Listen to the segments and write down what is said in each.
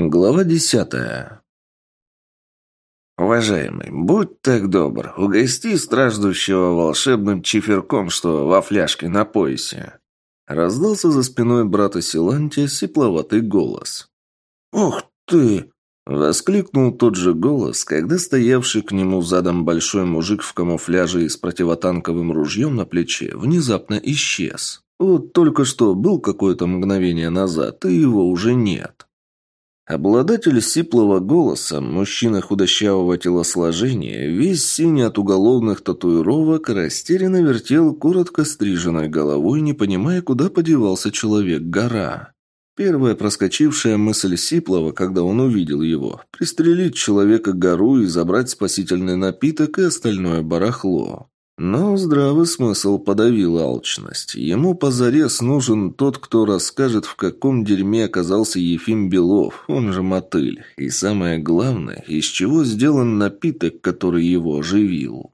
Глава десятая. «Уважаемый, будь так добр, угости страждущего волшебным чиферком, что во фляжке на поясе». Раздался за спиной брата Силантия сипловатый голос. «Ух ты!» – воскликнул тот же голос, когда стоявший к нему задом большой мужик в камуфляже и с противотанковым ружьем на плече внезапно исчез. Вот только что был какое-то мгновение назад, и его уже нет. Обладатель сиплого голоса, мужчина худощавого телосложения, весь синий от уголовных татуировок, растерянно вертел коротко стриженной головой, не понимая, куда подевался человек-гора. Первая проскочившая мысль Сиплова, когда он увидел его – пристрелить человека-гору и забрать спасительный напиток и остальное барахло. Но здравый смысл подавил алчность. Ему позарез нужен тот, кто расскажет, в каком дерьме оказался Ефим Белов, он же Мотыль. И самое главное, из чего сделан напиток, который его оживил.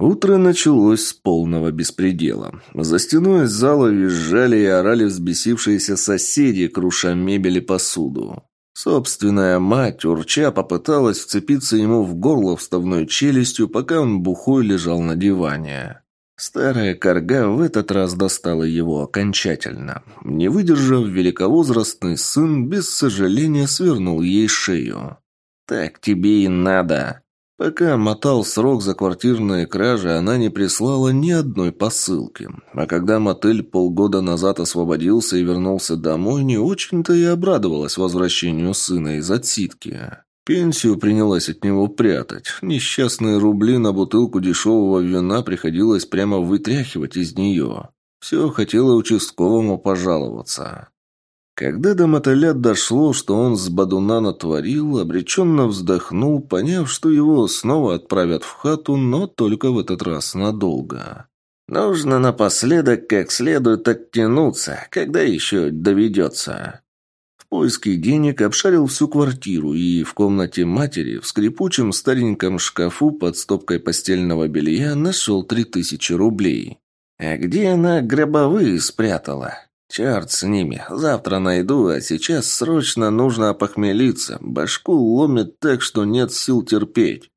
Утро началось с полного беспредела. За стеной зала визжали и орали взбесившиеся соседи, круша мебель и посуду. Собственная мать, урча, попыталась вцепиться ему в горло вставной челюстью, пока он бухой лежал на диване. Старая корга в этот раз достала его окончательно. Не выдержав, великовозрастный сын без сожаления свернул ей шею. «Так тебе и надо», Пока мотал срок за квартирные кражи, она не прислала ни одной посылки. А когда мотель полгода назад освободился и вернулся домой, не очень-то и обрадовалась возвращению сына из отсидки. Пенсию принялась от него прятать. Несчастные рубли на бутылку дешевого вина приходилось прямо вытряхивать из нее. Все хотела участковому пожаловаться. Когда до мотыля дошло, что он с Бадуна натворил, обреченно вздохнул, поняв, что его снова отправят в хату, но только в этот раз надолго. «Нужно напоследок как следует оттянуться, когда еще доведется». В поиске денег обшарил всю квартиру и в комнате матери в скрипучем стареньком шкафу под стопкой постельного белья нашел три тысячи рублей. А где она гробовые спрятала? Черт с ними, завтра найду, а сейчас срочно нужно опохмелиться. Башку ломит так, что нет сил терпеть.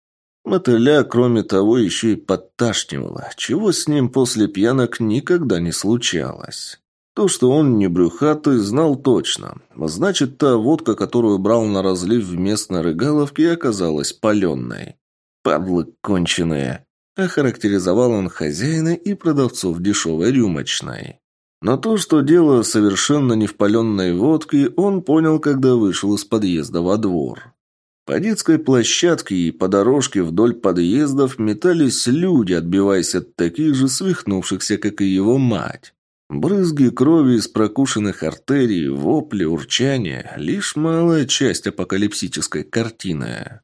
Мотыля, кроме того, еще и подташнивало, чего с ним после пьянок никогда не случалось. То, что он не брюхатый, знал точно. Значит, та водка, которую брал на разлив в местной рыгаловке, оказалась паленной. «Падлы конченые!» – охарактеризовал он хозяина и продавцов дешевой рюмочной. Но то, что дело совершенно не в паленной водке, он понял, когда вышел из подъезда во двор. По детской площадке и по дорожке вдоль подъездов метались люди, отбиваясь от таких же свихнувшихся, как и его мать. Брызги крови из прокушенных артерий, вопли, урчания – лишь малая часть апокалипсической картины.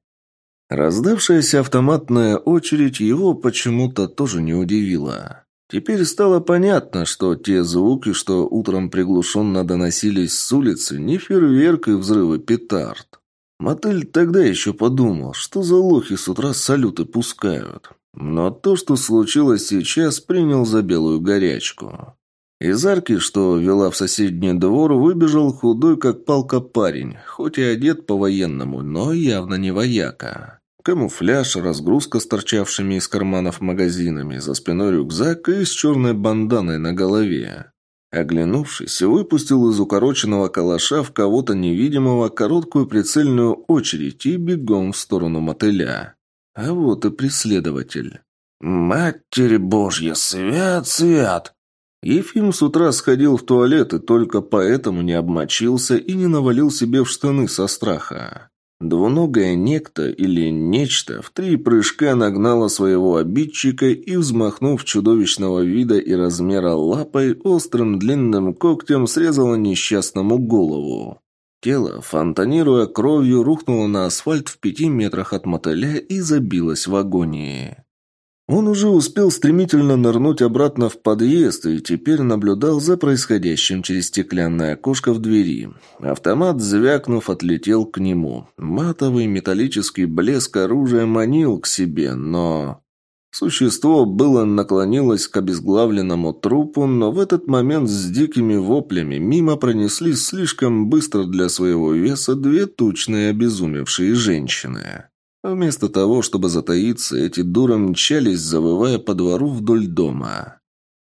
Раздавшаяся автоматная очередь его почему-то тоже не удивила. Теперь стало понятно, что те звуки, что утром приглушенно доносились с улицы, не фейерверк и взрывы петард. Мотель тогда еще подумал, что за лохи с утра салюты пускают. Но то, что случилось сейчас, принял за белую горячку. Из арки, что вела в соседний двор, выбежал худой, как палка парень, хоть и одет по-военному, но явно не вояка. Камуфляж, разгрузка с торчавшими из карманов магазинами, за спиной рюкзак и с черной банданой на голове. Оглянувшись, выпустил из укороченного калаша в кого-то невидимого короткую прицельную очередь и бегом в сторону мотыля. А вот и преследователь. «Матерь Божья, свят, свят!» Ефим с утра сходил в туалет и только поэтому не обмочился и не навалил себе в штаны со страха. Двуногое некто или нечто в три прыжка нагнало своего обидчика и, взмахнув чудовищного вида и размера лапой, острым длинным когтем срезало несчастному голову. Тело, фонтанируя кровью, рухнуло на асфальт в пяти метрах от мотеля и забилось в агонии. Он уже успел стремительно нырнуть обратно в подъезд и теперь наблюдал за происходящим через стеклянное окошко в двери. Автомат, звякнув, отлетел к нему. Матовый металлический блеск оружия манил к себе, но... Существо было наклонилось к обезглавленному трупу, но в этот момент с дикими воплями мимо пронеслись слишком быстро для своего веса две тучные обезумевшие женщины. Вместо того, чтобы затаиться, эти дуры мчались, завывая по двору вдоль дома.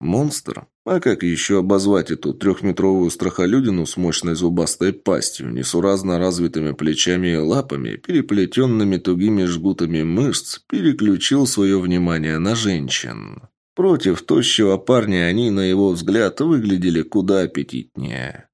Монстр, а как еще обозвать эту трехметровую страхолюдину с мощной зубастой пастью, несуразно развитыми плечами и лапами, переплетенными тугими жгутами мышц, переключил свое внимание на женщин. Против тощего парня они, на его взгляд, выглядели куда аппетитнее.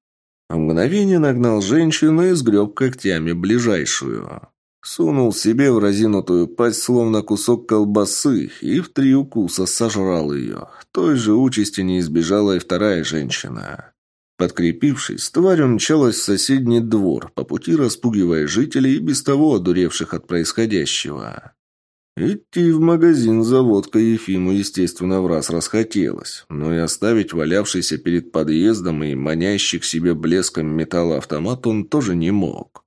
В мгновение нагнал женщину и сгреб когтями ближайшую. Сунул себе в разинутую пасть, словно кусок колбасы, и в три укуса сожрал ее. Той же участи не избежала и вторая женщина. Подкрепившись, тварь умчалась в соседний двор, по пути распугивая жителей и без того одуревших от происходящего. Идти в магазин за водкой Ефиму, естественно, в раз расхотелось, но и оставить валявшийся перед подъездом и манящий к себе блеском металла автомат он тоже не мог.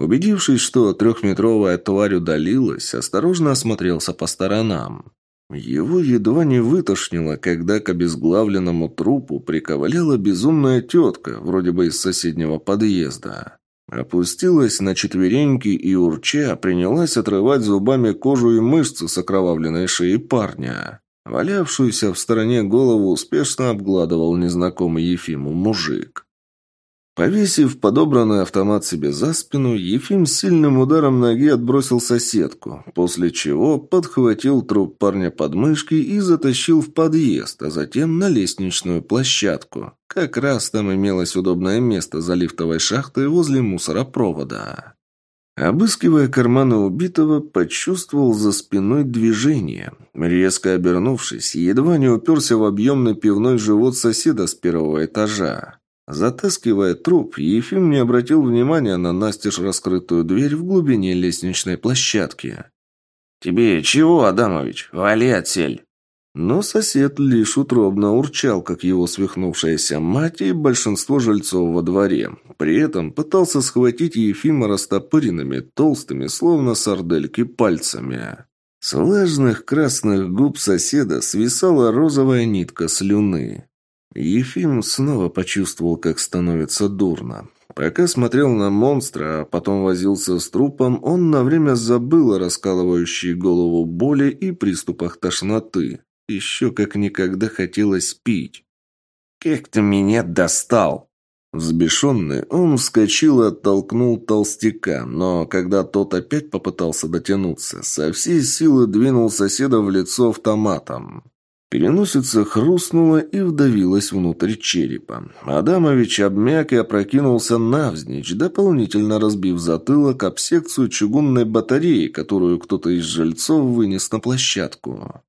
Убедившись, что трехметровая тварь удалилась, осторожно осмотрелся по сторонам. Его едва не вытошнило, когда к обезглавленному трупу приковыляла безумная тетка, вроде бы из соседнего подъезда. Опустилась на четвереньки и, урча, принялась отрывать зубами кожу и мышцы с окровавленной шеи парня. Валявшуюся в стороне голову успешно обгладывал незнакомый Ефиму мужик. Повесив подобранный автомат себе за спину, Ефим сильным ударом ноги отбросил соседку, после чего подхватил труп парня под мышки и затащил в подъезд, а затем на лестничную площадку. Как раз там имелось удобное место за лифтовой шахтой возле мусоропровода. Обыскивая карманы убитого, почувствовал за спиной движение. Резко обернувшись, едва не уперся в объемный пивной живот соседа с первого этажа. Затаскивая труп, Ефим не обратил внимания на настежь раскрытую дверь в глубине лестничной площадки. «Тебе чего, Адамович? Вали отсель!» Но сосед лишь утробно урчал, как его свихнувшаяся мать и большинство жильцов во дворе. При этом пытался схватить Ефима растопыренными, толстыми, словно сардельки, пальцами. С влажных красных губ соседа свисала розовая нитка слюны. Ефим снова почувствовал, как становится дурно. Пока смотрел на монстра, а потом возился с трупом, он на время забыл о раскалывающей голову боли и приступах тошноты. Еще как никогда хотелось пить. «Как ты меня достал!» Взбешенный, он вскочил и оттолкнул толстяка, но когда тот опять попытался дотянуться, со всей силы двинул соседа в лицо автоматом. Переносица хрустнула и вдавилась внутрь черепа. Адамович обмяк и опрокинулся навзничь, дополнительно разбив затылок об секцию чугунной батареи, которую кто-то из жильцов вынес на площадку.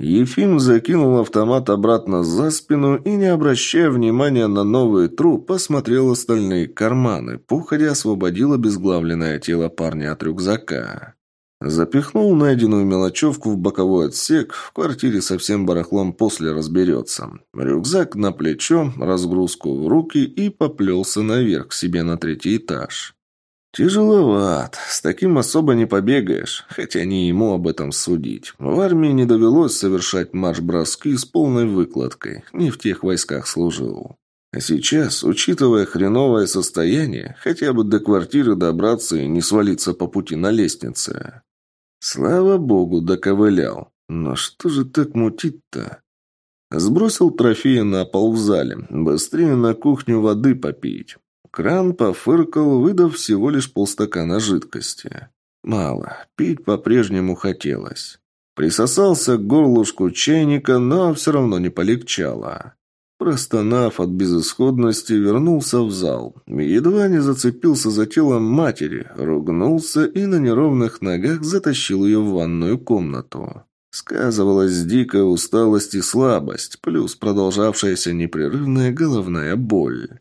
Ефим закинул автомат обратно за спину и, не обращая внимания на новый труп, посмотрел остальные карманы, походя освободил обезглавленное тело парня от рюкзака. Запихнул найденную мелочевку в боковой отсек, в квартире со всем барахлом после разберется. Рюкзак на плечо, разгрузку в руки и поплелся наверх к себе на третий этаж. Тяжеловат, с таким особо не побегаешь, хотя не ему об этом судить. В армии не довелось совершать марш-броски с полной выкладкой, не в тех войсках служил. А сейчас, учитывая хреновое состояние, хотя бы до квартиры добраться и не свалиться по пути на лестнице. Слава богу, доковылял. Но что же так мутить-то? Сбросил трофеи на пол в зале. Быстрее на кухню воды попить. Кран пофыркал, выдав всего лишь полстакана жидкости. Мало. Пить по-прежнему хотелось. Присосался к горлышку чайника, но все равно не полегчало. Простонав от безысходности, вернулся в зал. Едва не зацепился за телом матери, ругнулся и на неровных ногах затащил ее в ванную комнату. Сказывалась дикая усталость и слабость, плюс продолжавшаяся непрерывная головная боль.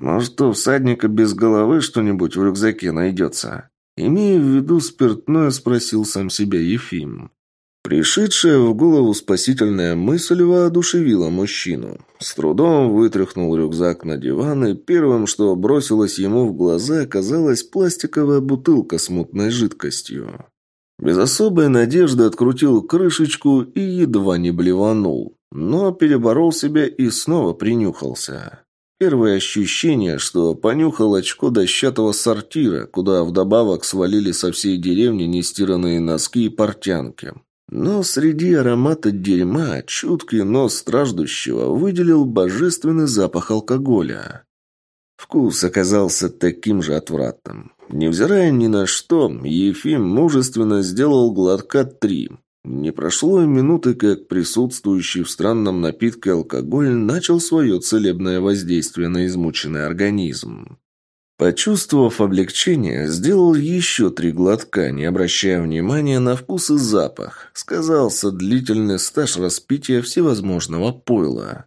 «Может, у всадника без головы что-нибудь в рюкзаке найдется?» Имея в виду спиртное, спросил сам себя Ефим. Пришедшая в голову спасительная мысль воодушевила мужчину. С трудом вытряхнул рюкзак на диван, и первым, что бросилось ему в глаза, оказалась пластиковая бутылка с мутной жидкостью. Без особой надежды открутил крышечку и едва не блеванул. Но переборол себя и снова принюхался. Первое ощущение, что понюхал очко дощатого сортира, куда вдобавок свалили со всей деревни нестиранные носки и портянки. Но среди аромата дерьма чуткий нос страждущего выделил божественный запах алкоголя. Вкус оказался таким же отвратным. Невзирая ни на что, Ефим мужественно сделал глотка три, не прошло и минуты, как присутствующий в странном напитке алкоголь начал свое целебное воздействие на измученный организм. Почувствовав облегчение, сделал еще три глотка, не обращая внимания на вкус и запах. Сказался длительный стаж распития всевозможного пойла.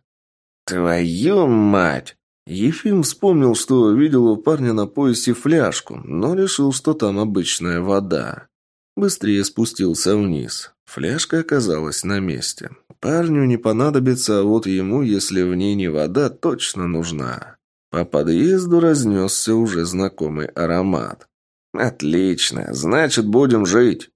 «Твою мать!» Ефим вспомнил, что видел у парня на поясе фляжку, но решил, что там обычная вода. Быстрее спустился вниз. Фляжка оказалась на месте. Парню не понадобится, а вот ему, если в ней не вода, точно нужна. По подъезду разнесся уже знакомый аромат. «Отлично, значит, будем жить!»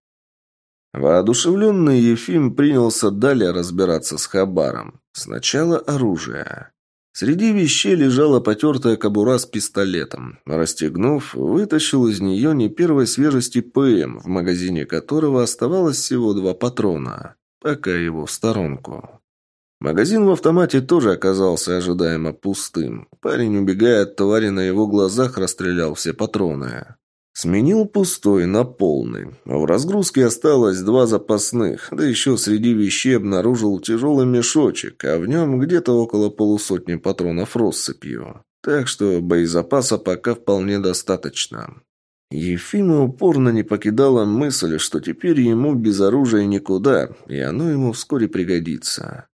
Воодушевленный Ефим принялся далее разбираться с Хабаром. Сначала оружие. Среди вещей лежала потертая кобура с пистолетом. Расстегнув, вытащил из нее не первой свежести ПМ, в магазине которого оставалось всего два патрона. Пока его в сторонку. Магазин в автомате тоже оказался ожидаемо пустым. Парень, убегая от твари на его глазах, расстрелял все патроны. Сменил пустой на полный. В разгрузке осталось два запасных, да еще среди вещей обнаружил тяжелый мешочек, а в нем где-то около полусотни патронов россыпью. Так что боезапаса пока вполне достаточно. Ефима упорно не покидала мысль, что теперь ему без оружия никуда, и оно ему вскоре пригодится.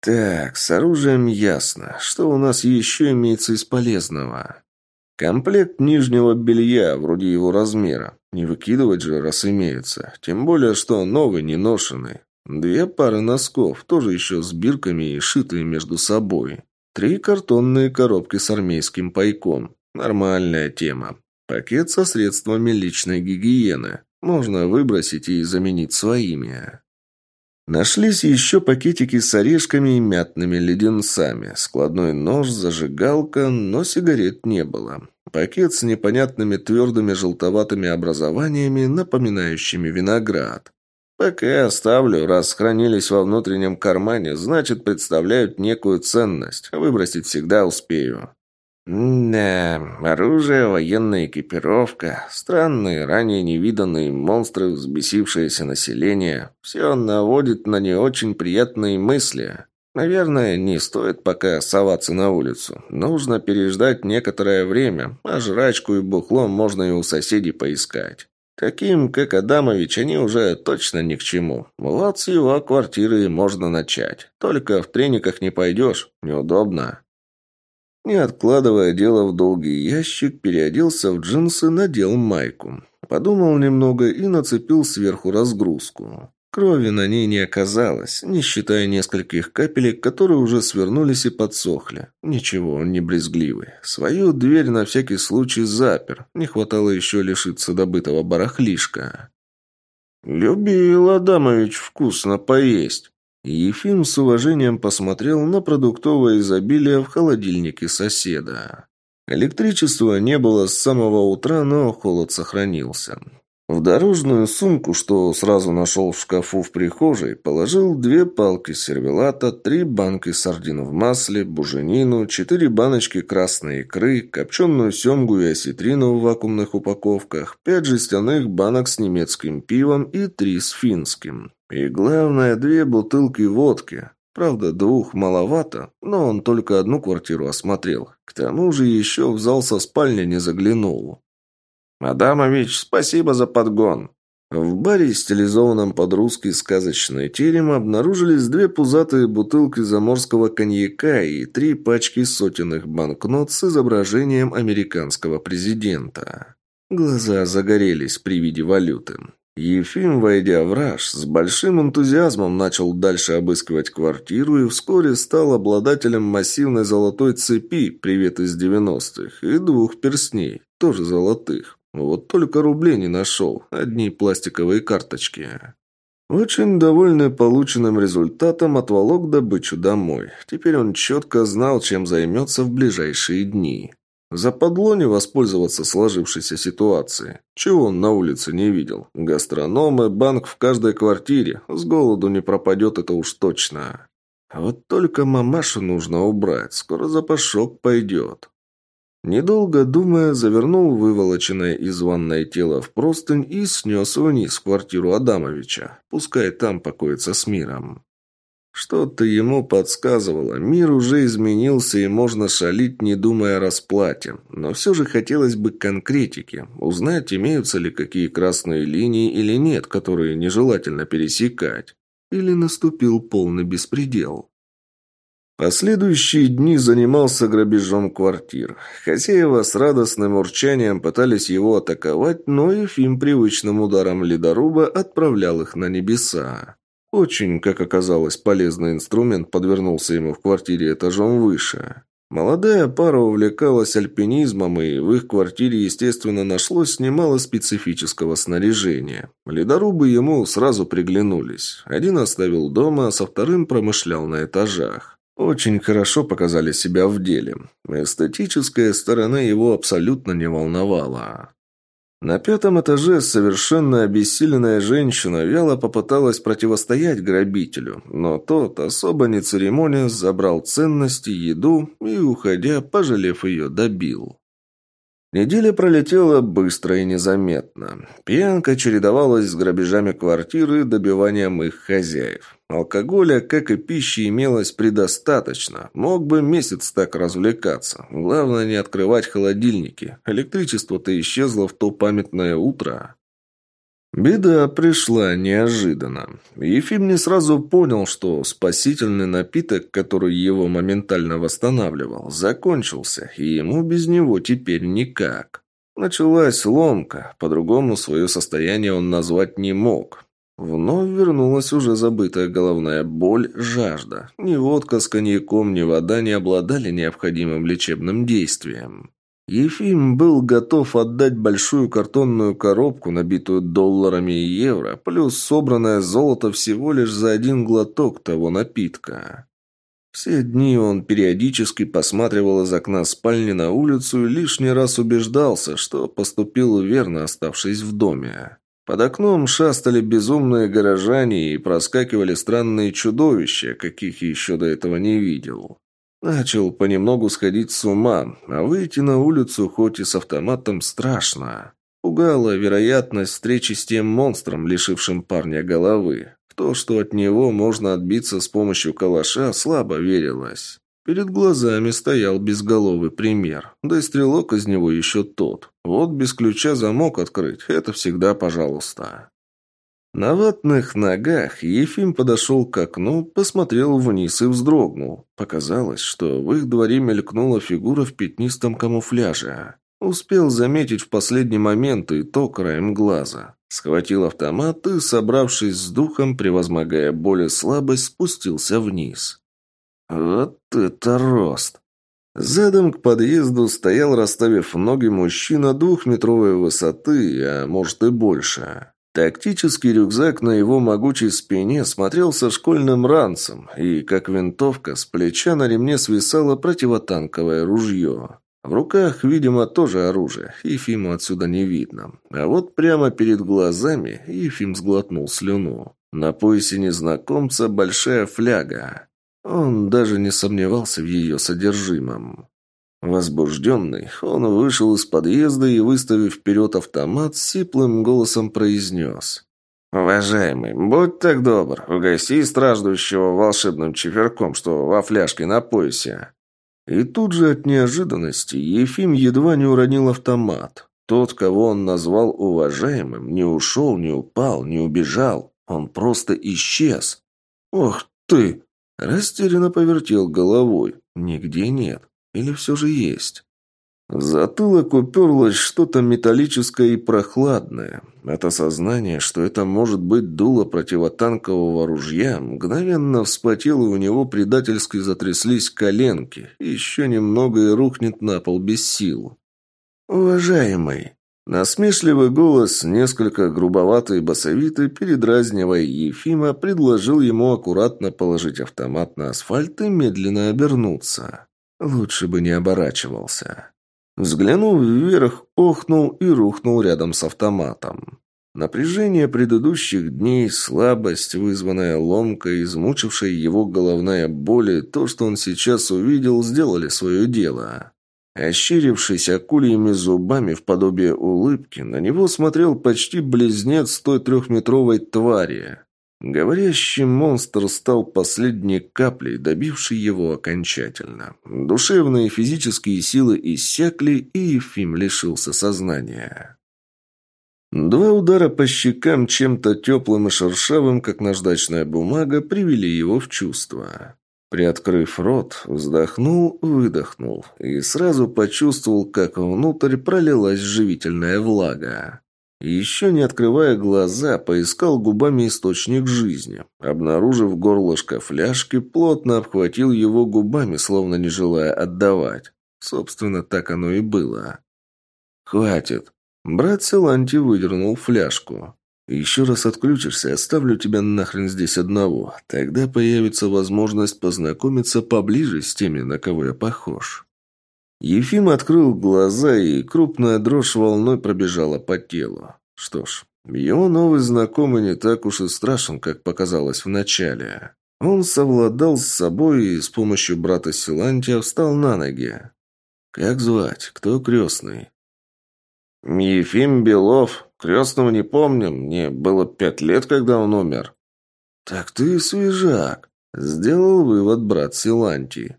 Так, с оружием ясно. Что у нас еще имеется из полезного? Комплект нижнего белья, вроде его размера. Не выкидывать же, раз имеется. Тем более, что новый, не ношеный. Две пары носков, тоже еще с бирками и шитые между собой. Три картонные коробки с армейским пайком. Нормальная тема. Пакет со средствами личной гигиены. Можно выбросить и заменить своими. Нашлись еще пакетики с орешками и мятными леденцами, складной нож, зажигалка, но сигарет не было. Пакет с непонятными твердыми желтоватыми образованиями, напоминающими виноград. Пока оставлю, раз хранились во внутреннем кармане, значит, представляют некую ценность. Выбросить всегда успею. Да, оружие, военная экипировка, странные, ранее невиданные монстры, взбесившееся население – все наводит на не очень приятные мысли. Наверное, не стоит пока соваться на улицу. Нужно переждать некоторое время, а жрачку и бухлом можно и у соседей поискать. Таким, как Адамович, они уже точно ни к чему. Вот с его квартиры можно начать. Только в трениках не пойдешь, неудобно. Не откладывая дело в долгий ящик, переоделся в джинсы, надел майку. Подумал немного и нацепил сверху разгрузку. Крови на ней не оказалось, не считая нескольких капелек, которые уже свернулись и подсохли. Ничего, он не брезгливый. Свою дверь на всякий случай запер. Не хватало еще лишиться добытого барахлишка. «Любил Адамович вкусно поесть», Ефим с уважением посмотрел на продуктовое изобилие в холодильнике соседа. Электричества не было с самого утра, но холод сохранился. В дорожную сумку, что сразу нашел в шкафу в прихожей, положил две палки сервелата, три банки сардин в масле, буженину, четыре баночки красной икры, копченую семгу и осетрину в вакуумных упаковках, пять жестяных банок с немецким пивом и три с финским. И главное, две бутылки водки. Правда, двух маловато, но он только одну квартиру осмотрел. К тому же еще в зал со спальни не заглянул. «Адамович, спасибо за подгон!» В баре, стилизованном под русский сказочный терем, обнаружились две пузатые бутылки заморского коньяка и три пачки сотенных банкнот с изображением американского президента. Глаза загорелись при виде валюты. Ефим, войдя в раж, с большим энтузиазмом начал дальше обыскивать квартиру и вскоре стал обладателем массивной золотой цепи «Привет из 90-х» и двух перстней, тоже золотых. Вот только рублей не нашел, одни пластиковые карточки. Очень довольный полученным результатом, отволок добычу домой. Теперь он четко знал, чем займется в ближайшие дни. Западло не воспользоваться сложившейся ситуацией. Чего он на улице не видел? Гастрономы, банк в каждой квартире. С голоду не пропадет это уж точно. вот только мамашу нужно убрать. Скоро запашок пойдет. Недолго думая, завернул выволоченное из ванной тело в простынь и снес вниз в квартиру Адамовича. Пускай там покоится с миром. Что-то ему подсказывало. Мир уже изменился, и можно шалить, не думая о расплате. Но все же хотелось бы конкретики. Узнать, имеются ли какие красные линии или нет, которые нежелательно пересекать. Или наступил полный беспредел. Последующие дни занимался грабежом квартир. Хозяева с радостным урчанием пытались его атаковать, но Ефим привычным ударом ледоруба отправлял их на небеса. Очень, как оказалось, полезный инструмент подвернулся ему в квартире этажом выше. Молодая пара увлекалась альпинизмом, и в их квартире, естественно, нашлось немало специфического снаряжения. Ледорубы ему сразу приглянулись. Один оставил дома, а со вторым промышлял на этажах. Очень хорошо показали себя в деле. Эстетическая сторона его абсолютно не волновала. На пятом этаже совершенно обессиленная женщина вяло попыталась противостоять грабителю, но тот, особо не церемония, забрал ценности, еду и, уходя, пожалев ее, добил. Неделя пролетела быстро и незаметно. Пьянка чередовалась с грабежами квартиры и добиванием их хозяев. Алкоголя, как и пищи, имелось предостаточно. Мог бы месяц так развлекаться. Главное не открывать холодильники. Электричество-то исчезло в то памятное утро. Беда пришла неожиданно. Ефим не сразу понял, что спасительный напиток, который его моментально восстанавливал, закончился, и ему без него теперь никак. Началась ломка, по-другому свое состояние он назвать не мог. Вновь вернулась уже забытая головная боль, жажда. Ни водка с коньяком, ни вода не обладали необходимым лечебным действием. Ефим был готов отдать большую картонную коробку, набитую долларами и евро, плюс собранное золото всего лишь за один глоток того напитка. Все дни он периодически посматривал из окна спальни на улицу и лишний раз убеждался, что поступил верно, оставшись в доме. Под окном шастали безумные горожане и проскакивали странные чудовища, каких еще до этого не видел. Начал понемногу сходить с ума, а выйти на улицу хоть и с автоматом страшно. Пугала вероятность встречи с тем монстром, лишившим парня головы. В то, что от него можно отбиться с помощью калаша, слабо верилось. Перед глазами стоял безголовый пример. Да и стрелок из него еще тот. Вот без ключа замок открыть – это всегда пожалуйста. На ватных ногах Ефим подошел к окну, посмотрел вниз и вздрогнул. Показалось, что в их дворе мелькнула фигура в пятнистом камуфляже. Успел заметить в последний момент и то краем глаза. Схватил автомат и, собравшись с духом, превозмогая боль и слабость, спустился вниз. Вот это рост! Задом к подъезду стоял, расставив ноги, мужчина двухметровой высоты, а может и больше. Тактический рюкзак на его могучей спине смотрелся школьным ранцем, и, как винтовка, с плеча на ремне свисало противотанковое ружье. В руках, видимо, тоже оружие, Ефиму отсюда не видно. А вот прямо перед глазами Ефим сглотнул слюну. На поясе незнакомца большая фляга. Он даже не сомневался в ее содержимом. Возбужденный, он вышел из подъезда и, выставив вперед автомат, сиплым голосом произнес. «Уважаемый, будь так добр, угости страждущего волшебным чиферком, что во фляжке на поясе». И тут же от неожиданности Ефим едва не уронил автомат. Тот, кого он назвал уважаемым, не ушел, не упал, не убежал. Он просто исчез. «Ох ты!» Растерянно повертел головой. Нигде нет. Или все же есть? В затылок уперлось что-то металлическое и прохладное. От осознания, что это может быть дуло противотанкового ружья, мгновенно вспотело и у него предательски затряслись коленки. Еще немного и рухнет на пол без сил. «Уважаемый!» Насмешливый голос, несколько грубоватый и басовитый, передразнивая Ефима, предложил ему аккуратно положить автомат на асфальт и медленно обернуться. Лучше бы не оборачивался. Взглянув вверх, охнул и рухнул рядом с автоматом. Напряжение предыдущих дней, слабость, вызванная ломкой, измучившая его головная боль и то, что он сейчас увидел, сделали свое дело. Ощерившись акульями зубами в подобие улыбки, на него смотрел почти близнец той трехметровой твари. Говорящий монстр стал последней каплей, добившей его окончательно. Душевные и физические силы иссякли, и Ефим лишился сознания. Два удара по щекам чем-то теплым и шершавым, как наждачная бумага, привели его в чувство. Приоткрыв рот, вздохнул, выдохнул и сразу почувствовал, как внутрь пролилась живительная влага. Еще не открывая глаза, поискал губами источник жизни. Обнаружив горлышко фляжки, плотно обхватил его губами, словно не желая отдавать. Собственно, так оно и было. «Хватит!» Брат Силанти выдернул фляжку. Еще раз отключишься, оставлю тебя нахрен здесь одного. Тогда появится возможность познакомиться поближе с теми, на кого я похож». Ефим открыл глаза, и крупная дрожь волной пробежала по телу. Что ж, его новый знакомый не так уж и страшен, как показалось вначале. Он совладал с собой и с помощью брата Силантия встал на ноги. «Как звать? Кто крестный?» «Ефим Белов», Крестного не помню, мне было пять лет, когда он умер». «Так ты свежак», — сделал вывод брат Силанти.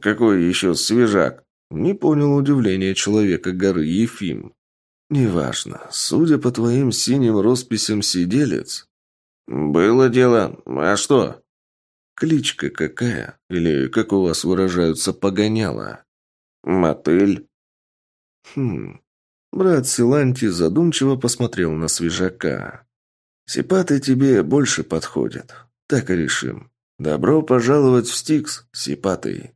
«Какой еще свежак?» Не понял удивления человека горы Ефим. «Неважно. Судя по твоим синим росписям, сиделец». «Было дело. А что?» «Кличка какая? Или, как у вас выражаются, погоняла?» «Мотыль». «Хм. Брат Силанти задумчиво посмотрел на свежака. «Сипаты тебе больше подходят. Так и решим. Добро пожаловать в Стикс, Сипатый».